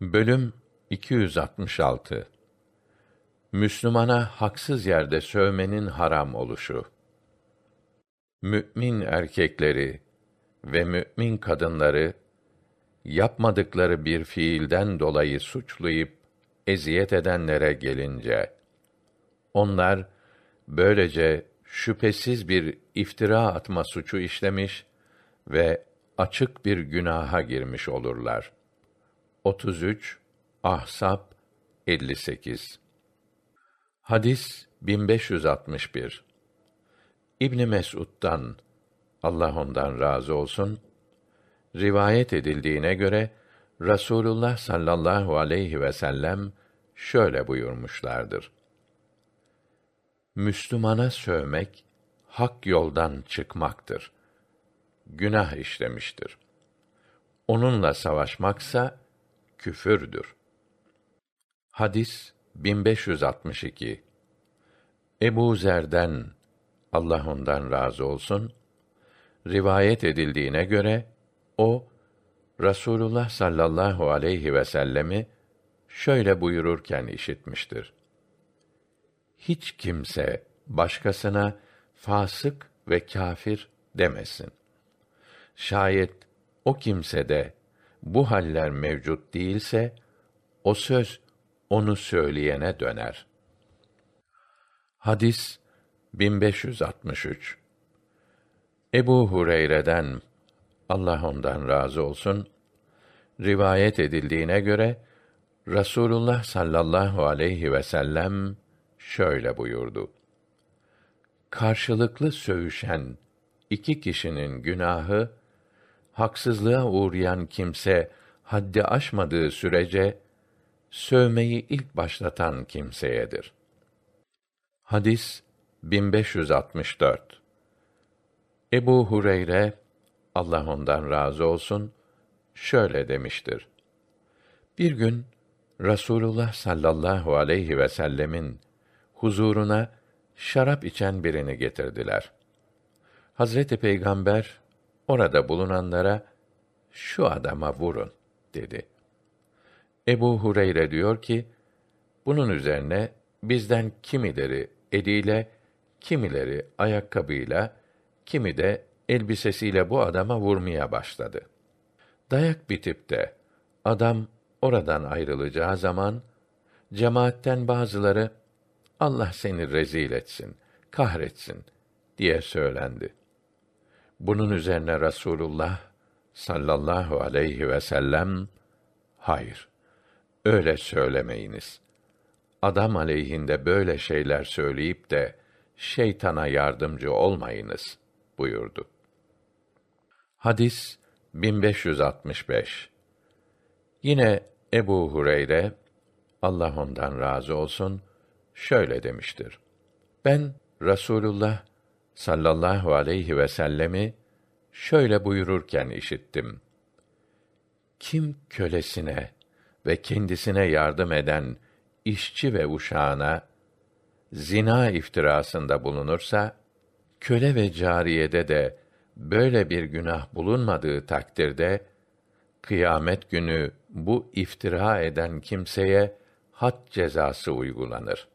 Bölüm 266 Müslümana haksız yerde sövmenin haram oluşu. Mü'min erkekleri ve mü'min kadınları yapmadıkları bir fiilden dolayı suçlayıp eziyet edenlere gelince onlar böylece şüphesiz bir iftira atma suçu işlemiş ve açık bir günaha girmiş olurlar. 33 Ahsap 58 Hadis 1561 İbn Mesud'dan Allah ondan razı olsun rivayet edildiğine göre Rasulullah sallallahu aleyhi ve sellem şöyle buyurmuşlardır. Müslümana sövmek hak yoldan çıkmaktır. Günah işlemiştir. Onunla savaşmaksa küfürdür. Hadis 1562 Ebu Zer'den Allah ondan razı olsun rivayet edildiğine göre o Rasulullah sallallahu aleyhi ve sellemi şöyle buyururken işitmiştir. Hiç kimse başkasına fasık ve kâfir demesin. Şayet o kimse de bu haller mevcut değilse o söz onu söyleyene döner. Hadis 1563 Ebu Hureyre'den Allah ondan razı olsun rivayet edildiğine göre Rasulullah sallallahu aleyhi ve sellem şöyle buyurdu. Karşılıklı söğüşen iki kişinin günahı haksızlığa uğrayan kimse haddi aşmadığı sürece sövmeyi ilk başlatan kimseyedir. Hadis 1564 Ebu Hureyre Allah ondan razı olsun şöyle demiştir. Bir gün Rasulullah sallallahu aleyhi ve sellemin huzuruna şarap içen birini getirdiler. Hazreti Peygamber orada bulunanlara şu adama vurun dedi. Ebu Hureyre diyor ki, bunun üzerine bizden kimileri eliyle, kimileri ayakkabıyla, kimi de elbisesiyle bu adama vurmaya başladı. Dayak bitip de adam oradan ayrılacağı zaman cemaatten bazıları Allah seni rezil etsin, kahretsin diye söylendi. Bunun üzerine Rasulullah sallallahu aleyhi ve sellem hayır öyle söylemeyiniz. Adam aleyhinde böyle şeyler söyleyip de şeytana yardımcı olmayınız buyurdu. Hadis 1565 Yine Ebu Hureyre Allah ondan razı olsun şöyle demiştir. Ben Rasulullah sallallahu aleyhi ve sellemi şöyle buyururken işittim. Kim kölesine ve kendisine yardım eden işçi ve uşağına zina iftirasında bulunursa köle ve cariyede de böyle bir günah bulunmadığı takdirde kıyamet günü bu iftira eden kimseye had cezası uygulanır.